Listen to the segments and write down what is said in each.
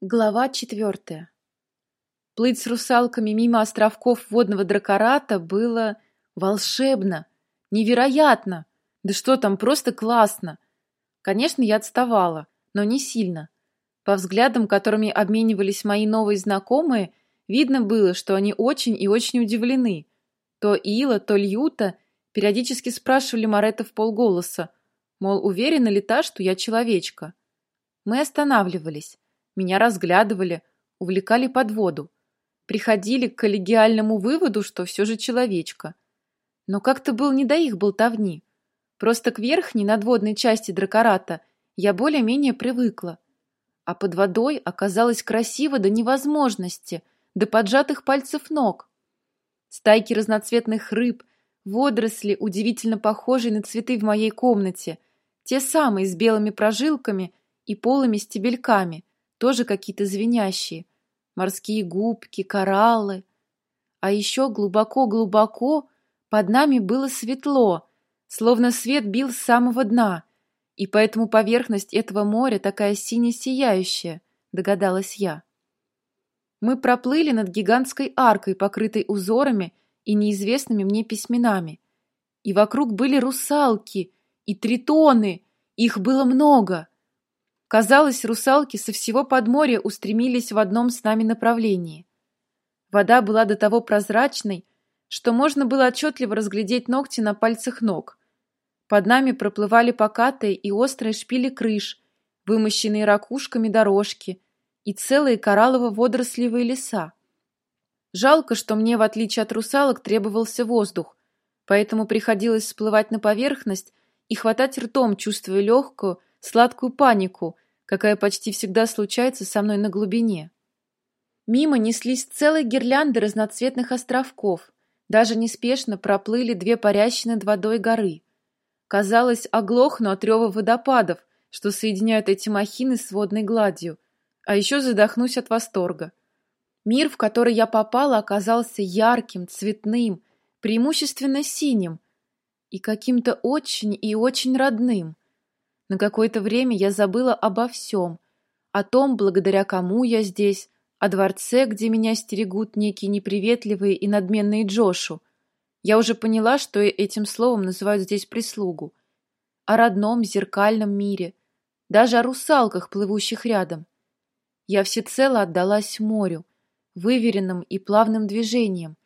Глава четвертая. Плыть с русалками мимо островков водного дракората было волшебно, невероятно. Да что там, просто классно. Конечно, я отставала, но не сильно. По взглядам, которыми обменивались мои новые знакомые, видно было, что они очень и очень удивлены. То Ила, то Льюта периодически спрашивали Моретта в полголоса, мол, уверена ли та, что я человечка. Мы останавливались меня разглядывали, увлекали под воду. Приходили к коллегиальному выводу, что все же человечка. Но как-то был не до их болтовни. Просто к верхней надводной части дракората я более-менее привыкла. А под водой оказалось красиво до невозможности, до поджатых пальцев ног. Стайки разноцветных рыб, водоросли, удивительно похожие на цветы в моей комнате, те самые с белыми прожилками и полыми стебельками, тоже какие-то звенящие. Морские губки, кораллы. А еще глубоко-глубоко под нами было светло, словно свет бил с самого дна, и поэтому поверхность этого моря такая сине-сияющая, догадалась я. Мы проплыли над гигантской аркой, покрытой узорами и неизвестными мне письменами. И вокруг были русалки и тритоны, их было много. Казалось, русалки со всего подморья устремились в одном с нами направлении. Вода была до того прозрачной, что можно было отчетливо разглядеть ногти на пальцах ног. Под нами проплывали покатые и острые шпили крыш, вымощенные ракушками дорожки и целые кораллово-водорослевые леса. Жалко, что мне, в отличие от русалок, требовался воздух, поэтому приходилось всплывать на поверхность и хватать ртом, чувствуя легкую, сладкую панику, какая почти всегда случается со мной на глубине. Мимо неслись целые гирлянды разноцветных островков, даже неспешно проплыли две парящие над водой горы. Казалось, оглохну от рева водопадов, что соединяют эти махины с водной гладью, а еще задохнусь от восторга. Мир, в который я попала, оказался ярким, цветным, преимущественно синим и каким-то очень и очень родным. На какое-то время я забыла обо всем. О том, благодаря кому я здесь, о дворце, где меня стерегут некие неприветливые и надменные Джошу. Я уже поняла, что этим словом называют здесь прислугу. О родном зеркальном мире. Даже о русалках, плывущих рядом. Я всецело отдалась морю, выверенным и плавным движением.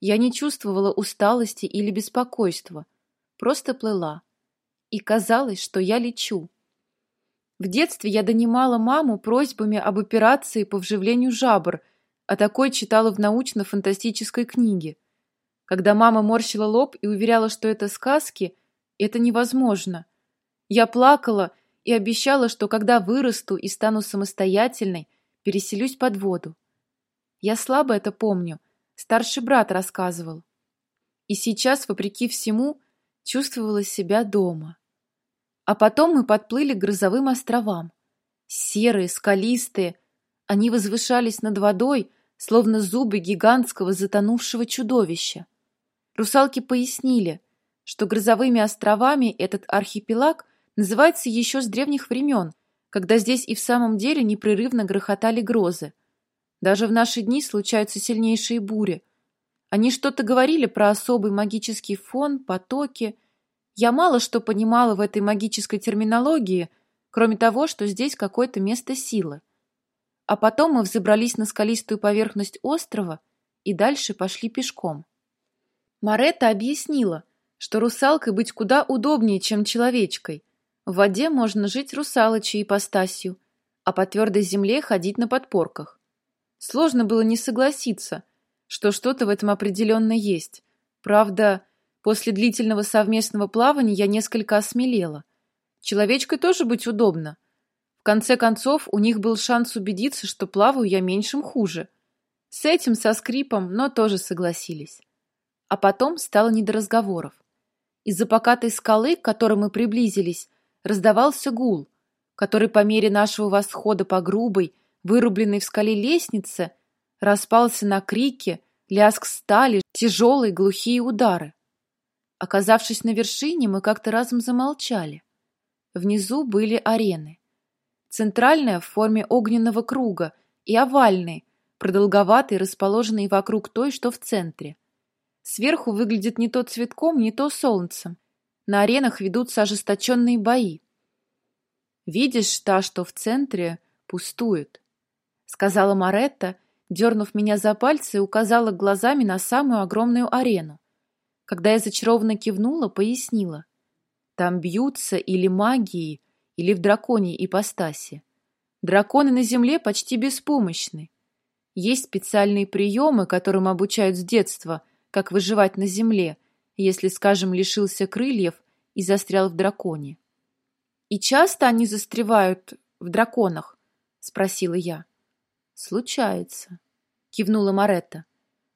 Я не чувствовала усталости или беспокойства. Просто плыла и казалось, что я лечу. В детстве я донимала маму просьбами об операции по вживлению жабр, а такой читала в научно-фантастической книге. Когда мама морщила лоб и уверяла, что это сказки, это невозможно. Я плакала и обещала, что когда вырасту и стану самостоятельной, переселюсь под воду. Я слабо это помню, старший брат рассказывал. И сейчас, вопреки всему, чувствовала себя дома. А потом мы подплыли к грозовым островам. Серые, скалистые, они возвышались над водой, словно зубы гигантского затонувшего чудовища. Русалки пояснили, что грозовыми островами этот архипелаг называется еще с древних времен, когда здесь и в самом деле непрерывно грохотали грозы. Даже в наши дни случаются сильнейшие бури, они что-то говорили про особый магический фон, потоки. Я мало что понимала в этой магической терминологии, кроме того, что здесь какое-то место силы. А потом мы взобрались на скалистую поверхность острова и дальше пошли пешком. Маретта объяснила, что русалкой быть куда удобнее, чем человечкой. В воде можно жить русалочей ипостасью, а по твердой земле ходить на подпорках. Сложно было не согласиться, что что-то в этом определенно есть. Правда, после длительного совместного плавания я несколько осмелела. Человечкой тоже быть удобно. В конце концов, у них был шанс убедиться, что плаваю я меньшим хуже. С этим, со скрипом, но тоже согласились. А потом стало не до разговоров. Из-за покатой скалы, к которой мы приблизились, раздавался гул, который по мере нашего восхода по грубой, вырубленной в скале лестнице, распался на крики, лязг стали, тяжелые глухие удары. Оказавшись на вершине, мы как-то разом замолчали. Внизу были арены. Центральная в форме огненного круга и овальный, продолговатый, расположенный вокруг той, что в центре. Сверху выглядит не то цветком, не то солнцем. На аренах ведутся ожесточенные бои. Видишь, та, что в центре, пустует, — сказала Маретта, дернув меня за пальцы и указала глазами на самую огромную арену. Когда я зачарованно кивнула, пояснила. Там бьются или магией, или в драконьей ипостаси. Драконы на земле почти беспомощны. Есть специальные приемы, которым обучают с детства, как выживать на земле, если, скажем, лишился крыльев и застрял в драконе. «И часто они застревают в драконах?» — спросила я. «Случается», — кивнула Маретта.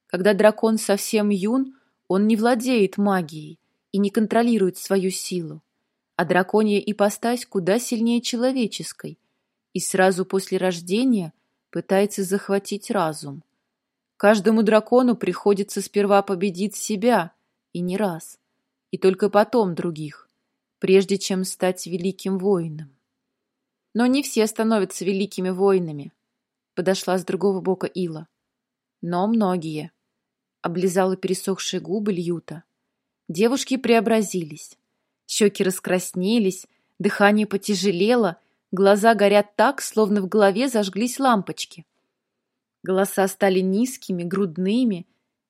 «Когда дракон совсем юн, он не владеет магией и не контролирует свою силу. А драконья ипостась куда сильнее человеческой и сразу после рождения пытается захватить разум. Каждому дракону приходится сперва победить себя, и не раз, и только потом других, прежде чем стать великим воином. Но не все становятся великими воинами, подошла с другого бока Ила. Но многие. Облизала пересохшие губы Льюта. Девушки преобразились. Щеки раскраснелись, дыхание потяжелело, глаза горят так, словно в голове зажглись лампочки. Голоса стали низкими, грудными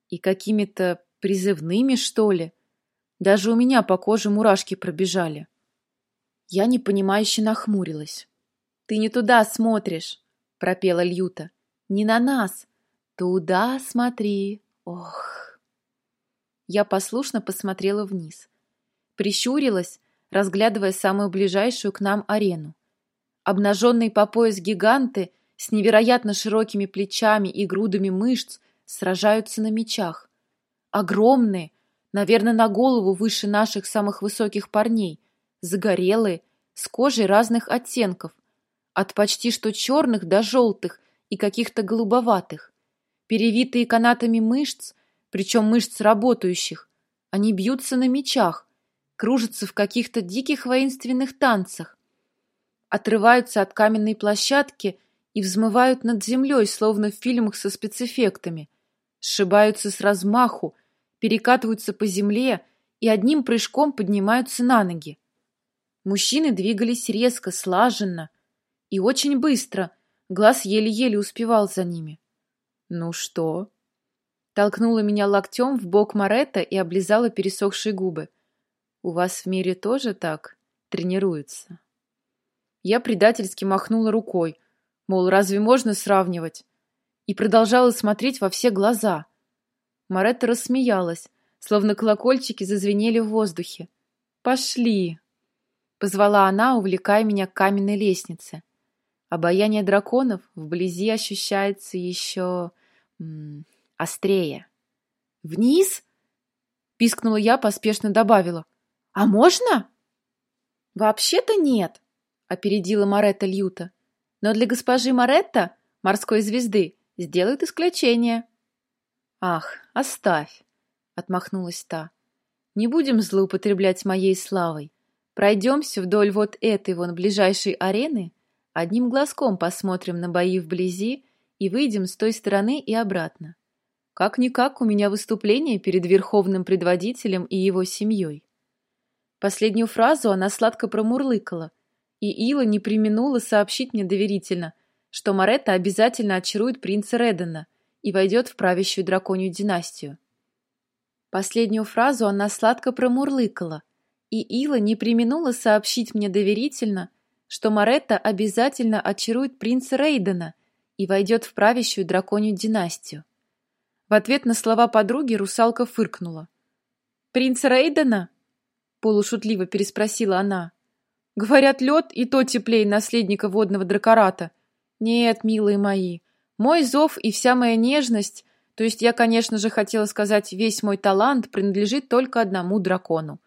и какими-то призывными, что ли. Даже у меня по коже мурашки пробежали. Я непонимающе нахмурилась. «Ты не туда смотришь!» — пропела Льюта. «Не на нас! Туда смотри! Ох!» Я послушно посмотрела вниз. Прищурилась, разглядывая самую ближайшую к нам арену. Обнаженные по пояс гиганты с невероятно широкими плечами и грудами мышц сражаются на мечах. Огромные, наверное, на голову выше наших самых высоких парней, загорелые, с кожей разных оттенков, от почти что черных до желтых и каких-то голубоватых. Перевитые канатами мышц, причем мышц работающих, они бьются на мечах, кружатся в каких-то диких воинственных танцах, отрываются от каменной площадки и взмывают над землей, словно в фильмах со спецэффектами, сшибаются с размаху, перекатываются по земле и одним прыжком поднимаются на ноги. Мужчины двигались резко, слаженно и очень быстро, глаз еле-еле успевал за ними. «Ну что?» Толкнула меня локтем в бок Моретта и облизала пересохшие губы. У вас в мире тоже так тренируются? Я предательски махнула рукой, мол, разве можно сравнивать? И продолжала смотреть во все глаза. Маретта рассмеялась, словно колокольчики зазвенели в воздухе. «Пошли!» — позвала она, увлекая меня к каменной лестнице. Обаяние драконов вблизи ощущается еще... Острее. «Вниз?» — пискнула я, поспешно добавила. «А можно?» «Вообще-то нет», — опередила Маретта Льюта. «Но для госпожи Маретта, морской звезды, сделают исключение». «Ах, оставь», — отмахнулась та. «Не будем злоупотреблять моей славой. Пройдемся вдоль вот этой вон ближайшей арены, одним глазком посмотрим на бои вблизи и выйдем с той стороны и обратно. Как-никак у меня выступление перед верховным предводителем и его семьей. Последнюю фразу она сладко промурлыкала, и Ила не применула сообщить мне доверительно, что Маретта обязательно очарует принца Редена и войдет в правящую драконью династию. Последнюю фразу она сладко промурлыкала, и Ила не применула сообщить мне доверительно, что Маретта обязательно очарует принца Рейдена и войдет в правящую драконью династию. В ответ на слова подруги русалка фыркнула. «Принца Рейдена?» полушутливо переспросила она. Говорят, лед и то теплее наследника водного дракората. Нет, милые мои, мой зов и вся моя нежность, то есть я, конечно же, хотела сказать, весь мой талант принадлежит только одному дракону,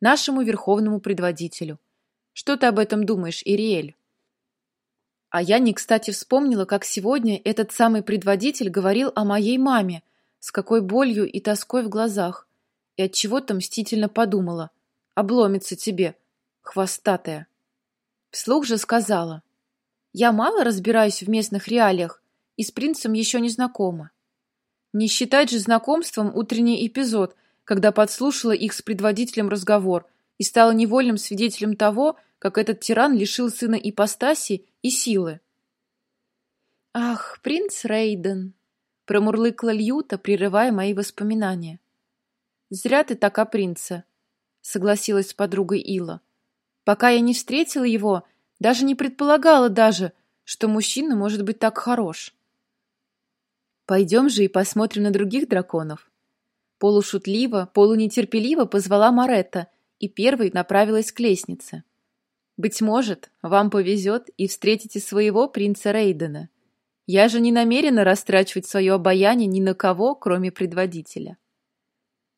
нашему верховному предводителю. Что ты об этом думаешь, Ириэль? А я не кстати вспомнила, как сегодня этот самый предводитель говорил о моей маме, с какой болью и тоской в глазах, и от чего-то мстительно подумала. Обломится тебе, хвостатая. Вслух же сказала. Я мало разбираюсь в местных реалиях и с принцем еще не знакома. Не считать же знакомством утренний эпизод, когда подслушала их с предводителем разговор и стала невольным свидетелем того, как этот тиран лишил сына ипостаси и силы. «Ах, принц Рейден!» — промурлыкла Льюта, прерывая мои воспоминания. «Зря ты так о принце», — согласилась с подругой Ила. «Пока я не встретила его, даже не предполагала даже, что мужчина может быть так хорош». «Пойдем же и посмотрим на других драконов». Полушутливо, полунетерпеливо позвала Маретта и первой направилась к лестнице. «Быть может, вам повезет и встретите своего принца Рейдена. Я же не намерена растрачивать свое обаяние ни на кого, кроме предводителя».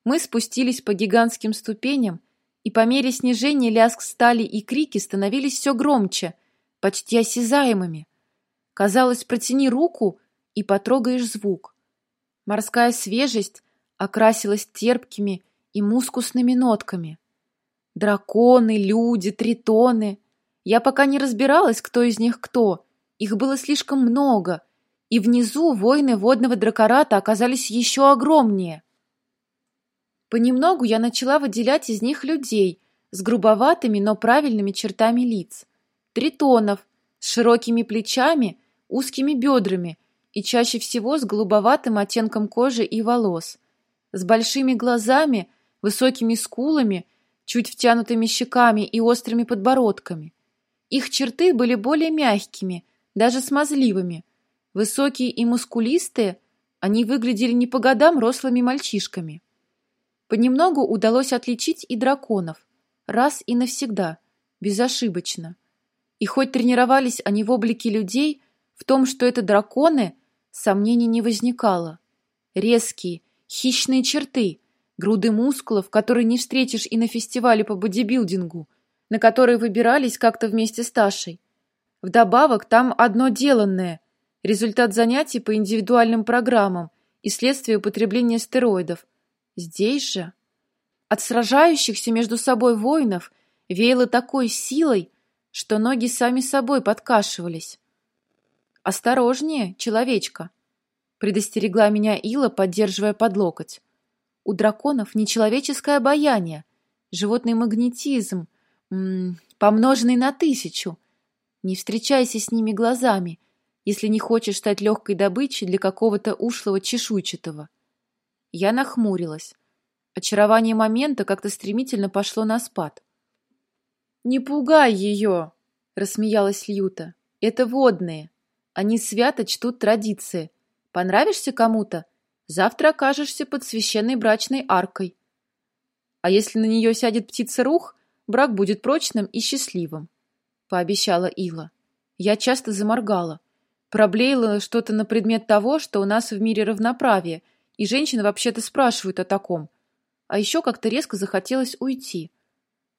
Мы спустились по гигантским ступеням, и по мере снижения лязг стали и крики становились все громче, почти осязаемыми. Казалось, протяни руку и потрогаешь звук. Морская свежесть окрасилась терпкими и мускусными нотками. Драконы, люди, тритоны. Я пока не разбиралась, кто из них кто. Их было слишком много, и внизу воины водного дракората оказались еще огромнее. Понемногу я начала выделять из них людей с грубоватыми, но правильными чертами лиц. Тритонов с широкими плечами, узкими бедрами и чаще всего с голубоватым оттенком кожи и волос, с большими глазами, высокими скулами, чуть втянутыми щеками и острыми подбородками. Их черты были более мягкими, даже смазливыми. Высокие и мускулистые, они выглядели не по годам рослыми мальчишками. Понемногу удалось отличить и драконов. Раз и навсегда. Безошибочно. И хоть тренировались они в облике людей, в том, что это драконы, сомнений не возникало. Резкие, хищные черты, груды мускулов, которые не встретишь и на фестивале по бодибилдингу, на которые выбирались как-то вместе с Ташей. Вдобавок там одно деланное – результат занятий по индивидуальным программам и следствие употребления стероидов – Здесь же от сражающихся между собой воинов веяло такой силой, что ноги сами собой подкашивались. «Осторожнее, человечка!» — предостерегла меня Ила, поддерживая под локоть. «У драконов нечеловеческое обаяние, животный магнетизм, помноженный на тысячу. Не встречайся с ними глазами, если не хочешь стать легкой добычей для какого-то ушлого чешуйчатого». Я нахмурилась. Очарование момента как-то стремительно пошло на спад. «Не пугай ее!» — рассмеялась Льюта. «Это водные. Они свято чтут традиции. Понравишься кому-то? Завтра окажешься под священной брачной аркой. А если на нее сядет птица-рух, брак будет прочным и счастливым», — пообещала Ила. Я часто заморгала. Проблеяла что-то на предмет того, что у нас в мире равноправие — и женщины вообще-то спрашивают о таком. А еще как-то резко захотелось уйти.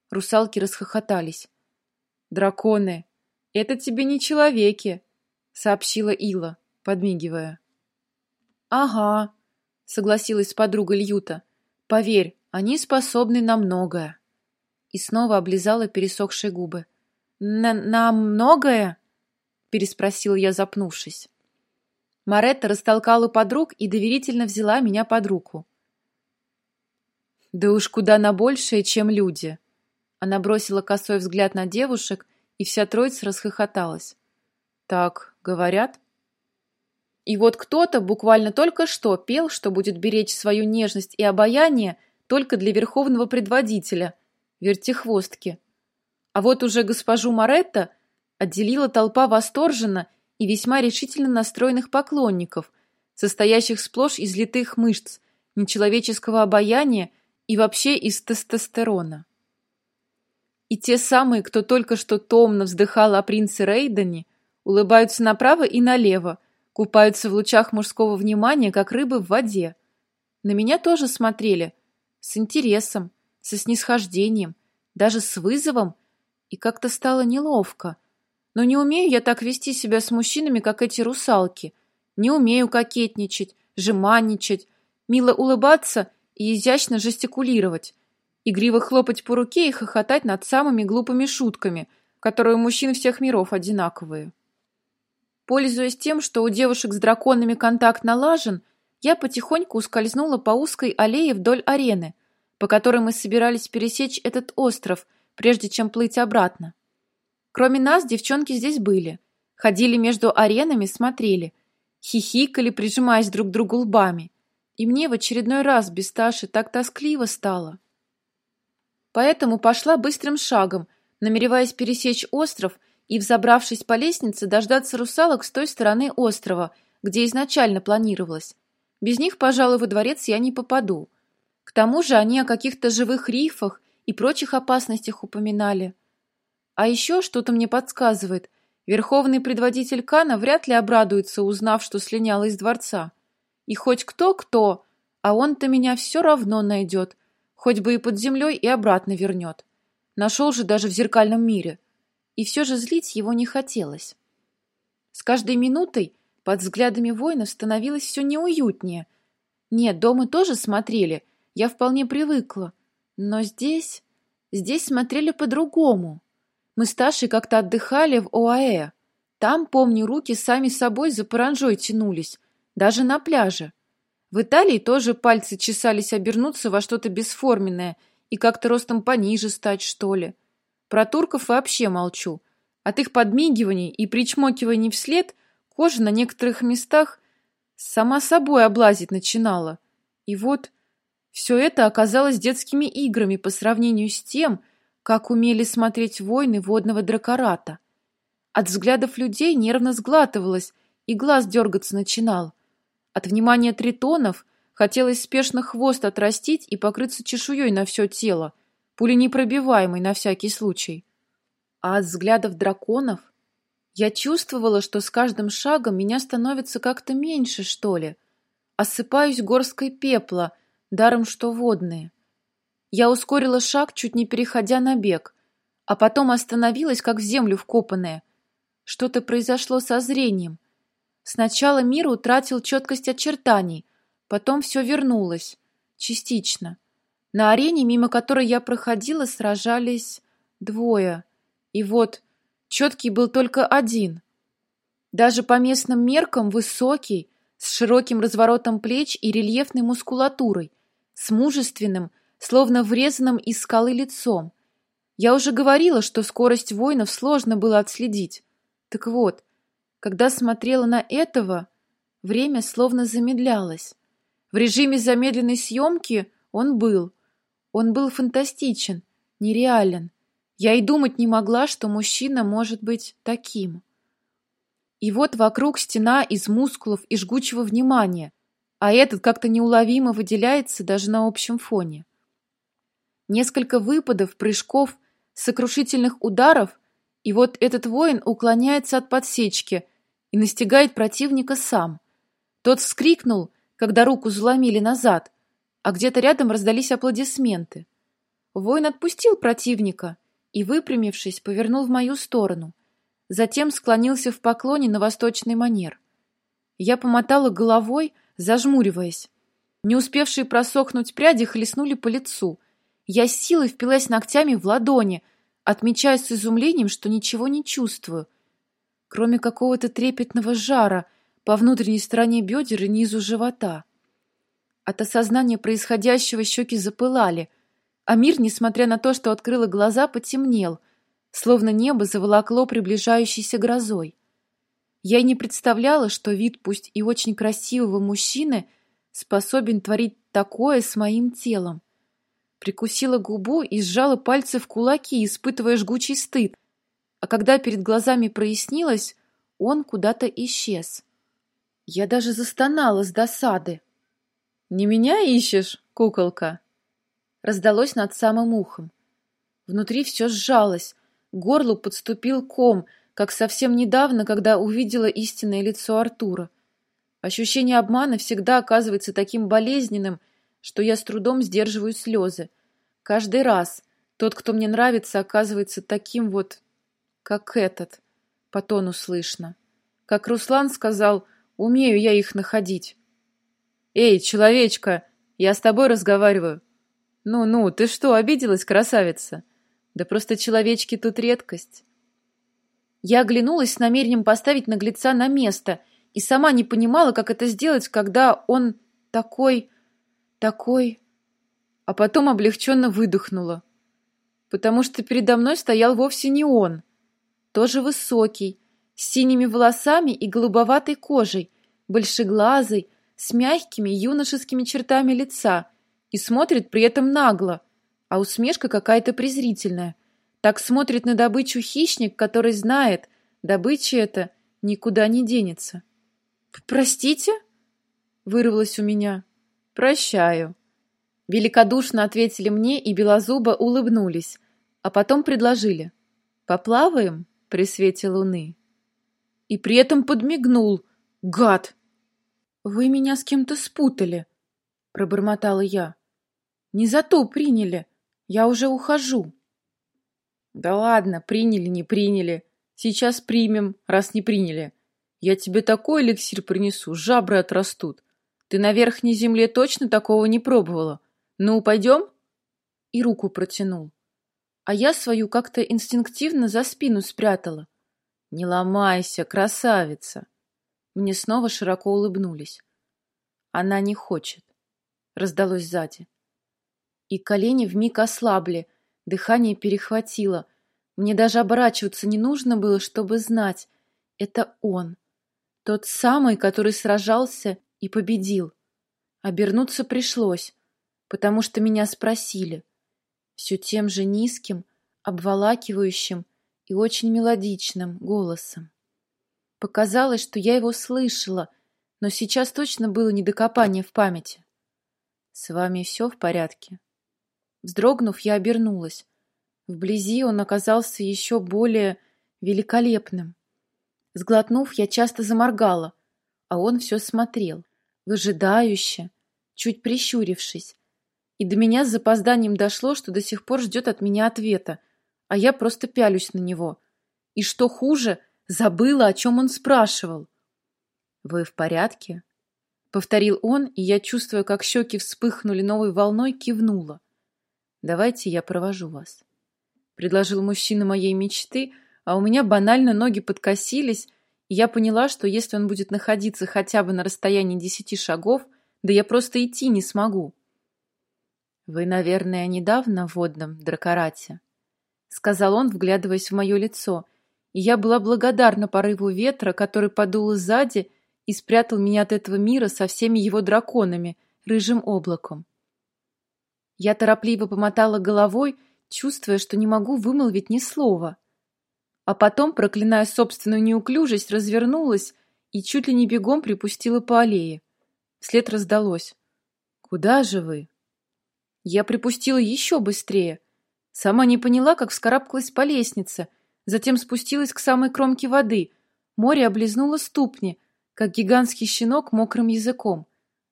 Русалки расхохотались. «Драконы, это тебе не человеки», — сообщила Ила, подмигивая. «Ага», — согласилась с подругой Льюта. «Поверь, они способны на многое». И снова облизала пересохшие губы. «На, на многое?» — переспросила я, запнувшись. Маретта растолкала подруг и доверительно взяла меня под руку. «Да уж куда на большее, чем люди!» Она бросила косой взгляд на девушек, и вся троица расхохоталась. «Так, говорят?» И вот кто-то буквально только что пел, что будет беречь свою нежность и обаяние только для верховного предводителя, вертихвостки. А вот уже госпожу Маретта отделила толпа восторженно и весьма решительно настроенных поклонников, состоящих сплошь из литых мышц, нечеловеческого обаяния и вообще из тестостерона. И те самые, кто только что томно вздыхал о принце Рейдене, улыбаются направо и налево, купаются в лучах мужского внимания, как рыбы в воде. На меня тоже смотрели, с интересом, со снисхождением, даже с вызовом, и как-то стало неловко – но не умею я так вести себя с мужчинами, как эти русалки. Не умею кокетничать, жеманничать, мило улыбаться и изящно жестикулировать, игриво хлопать по руке и хохотать над самыми глупыми шутками, которые у мужчин всех миров одинаковые. Пользуясь тем, что у девушек с драконами контакт налажен, я потихоньку ускользнула по узкой аллее вдоль арены, по которой мы собирались пересечь этот остров, прежде чем плыть обратно. Кроме нас, девчонки здесь были. Ходили между аренами, смотрели. Хихикали, прижимаясь друг к другу лбами. И мне в очередной раз без Таши так тоскливо стало. Поэтому пошла быстрым шагом, намереваясь пересечь остров и, взобравшись по лестнице, дождаться русалок с той стороны острова, где изначально планировалось. Без них, пожалуй, во дворец я не попаду. К тому же они о каких-то живых рифах и прочих опасностях упоминали. А еще что-то мне подсказывает. Верховный предводитель Кана вряд ли обрадуется, узнав, что слиняла из дворца. И хоть кто-кто, а он-то меня все равно найдет, хоть бы и под землей и обратно вернет. Нашел же даже в зеркальном мире. И все же злить его не хотелось. С каждой минутой под взглядами воинов становилось все неуютнее. Нет, дома тоже смотрели, я вполне привыкла. Но здесь... здесь смотрели по-другому. Мы с Ташей как-то отдыхали в ОАЭ. Там, помню, руки сами собой за паранжой тянулись, даже на пляже. В Италии тоже пальцы чесались обернуться во что-то бесформенное и как-то ростом пониже стать, что ли. Про турков вообще молчу. От их подмигиваний и причмокиваний вслед кожа на некоторых местах сама собой облазить начинала. И вот все это оказалось детскими играми по сравнению с тем, как умели смотреть войны водного дракората. От взглядов людей нервно сглатывалось, и глаз дергаться начинал. От внимания тритонов хотелось спешно хвост отрастить и покрыться чешуей на все тело, пуленепробиваемый на всякий случай. А от взглядов драконов я чувствовала, что с каждым шагом меня становится как-то меньше, что ли. Осыпаюсь горской пепла, даром что водные. Я ускорила шаг, чуть не переходя на бег, а потом остановилась, как в землю вкопанная. Что-то произошло со зрением. Сначала мир утратил четкость очертаний, потом все вернулось. Частично. На арене, мимо которой я проходила, сражались двое. И вот, четкий был только один. Даже по местным меркам высокий, с широким разворотом плеч и рельефной мускулатурой, с мужественным, словно врезанным из скалы лицом. Я уже говорила, что скорость воинов сложно было отследить. Так вот, когда смотрела на этого, время словно замедлялось. В режиме замедленной съемки он был. Он был фантастичен, нереален. Я и думать не могла, что мужчина может быть таким. И вот вокруг стена из мускулов и жгучего внимания, а этот как-то неуловимо выделяется даже на общем фоне. Несколько выпадов, прыжков, сокрушительных ударов, и вот этот воин уклоняется от подсечки и настигает противника сам. Тот вскрикнул, когда руку заломили назад, а где-то рядом раздались аплодисменты. Воин отпустил противника и, выпрямившись, повернул в мою сторону. Затем склонился в поклоне на восточный манер. Я помотала головой, зажмуриваясь. Не успевшие просохнуть пряди хлестнули по лицу — я с силой впилась ногтями в ладони, отмечая с изумлением, что ничего не чувствую, кроме какого-то трепетного жара по внутренней стороне бедер и низу живота. От осознания происходящего щеки запылали, а мир, несмотря на то, что открыла глаза, потемнел, словно небо заволокло приближающейся грозой. Я и не представляла, что вид пусть и очень красивого мужчины способен творить такое с моим телом прикусила губу и сжала пальцы в кулаки, испытывая жгучий стыд. А когда перед глазами прояснилось, он куда-то исчез. Я даже застонала с досады. «Не меня ищешь, куколка?» Раздалось над самым ухом. Внутри все сжалось, горлу подступил ком, как совсем недавно, когда увидела истинное лицо Артура. Ощущение обмана всегда оказывается таким болезненным, что я с трудом сдерживаю слезы. Каждый раз тот, кто мне нравится, оказывается таким вот, как этот, по тону слышно. Как Руслан сказал, умею я их находить. «Эй, человечка, я с тобой разговариваю». «Ну-ну, ты что, обиделась, красавица?» «Да просто человечки тут редкость». Я оглянулась с намерением поставить наглеца на место и сама не понимала, как это сделать, когда он такой... такой... А потом облегченно выдохнула, потому что передо мной стоял вовсе не он. Тоже высокий, с синими волосами и голубоватой кожей, большеглазый, с мягкими юношескими чертами лица и смотрит при этом нагло, а усмешка какая-то презрительная. Так смотрит на добычу хищник, который знает, добыча эта никуда не денется. «Простите?» — вырвалось у меня. «Прощаю». Великодушно ответили мне и белозубо улыбнулись, а потом предложили. «Поплаваем при свете луны?» И при этом подмигнул. «Гад!» «Вы меня с кем-то спутали», — пробормотала я. «Не за то приняли. Я уже ухожу». Да ладно, приняли, не приняли. Сейчас примем, раз не приняли. Я тебе такой эликсир принесу, жабры отрастут. Ты на верхней земле точно такого не пробовала. Ну, пойдем? И руку протянул. А я свою как-то инстинктивно за спину спрятала. Не ломайся, красавица. Мне снова широко улыбнулись. Она не хочет. Раздалось сзади. И колени вмиг ослабли, Дыхание перехватило. Мне даже оборачиваться не нужно было, чтобы знать. Это он. Тот самый, который сражался и победил. Обернуться пришлось, потому что меня спросили. Все тем же низким, обволакивающим и очень мелодичным голосом. Показалось, что я его слышала, но сейчас точно было недокопание в памяти. «С вами все в порядке?» Вздрогнув, я обернулась. Вблизи он оказался еще более великолепным. Сглотнув, я часто заморгала, а он все смотрел, выжидающе, чуть прищурившись. И до меня с запозданием дошло, что до сих пор ждет от меня ответа, а я просто пялюсь на него. И что хуже, забыла, о чем он спрашивал. «Вы в порядке?» — повторил он, и я, чувствуя, как щеки вспыхнули новой волной, кивнула. Давайте я провожу вас. Предложил мужчина моей мечты, а у меня банально ноги подкосились, и я поняла, что если он будет находиться хотя бы на расстоянии десяти шагов, да я просто идти не смогу. «Вы, наверное, недавно в водном дракорате?» — сказал он, вглядываясь в мое лицо, и я была благодарна порыву ветра, который подул сзади и спрятал меня от этого мира со всеми его драконами, рыжим облаком. Я торопливо помотала головой, чувствуя, что не могу вымолвить ни слова. А потом, проклиная собственную неуклюжесть, развернулась и чуть ли не бегом припустила по аллее. Вслед раздалось. «Куда же вы?» Я припустила еще быстрее. Сама не поняла, как вскарабкалась по лестнице, затем спустилась к самой кромке воды. Море облизнуло ступни, как гигантский щенок мокрым языком.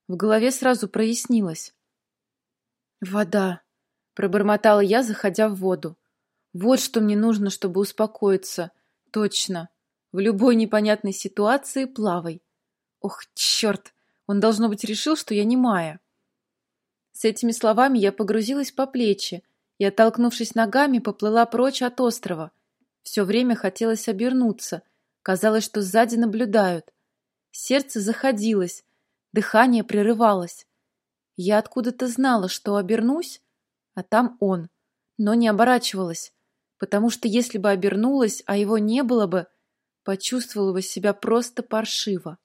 В голове сразу прояснилось. «Вода!» — пробормотала я, заходя в воду. «Вот что мне нужно, чтобы успокоиться. Точно. В любой непонятной ситуации плавай. Ох, черт! Он, должно быть, решил, что я не Майя». С этими словами я погрузилась по плечи и, оттолкнувшись ногами, поплыла прочь от острова. Все время хотелось обернуться. Казалось, что сзади наблюдают. Сердце заходилось, дыхание прерывалось. Я откуда-то знала, что обернусь, а там он, но не оборачивалась, потому что если бы обернулась, а его не было бы, почувствовала бы себя просто паршиво.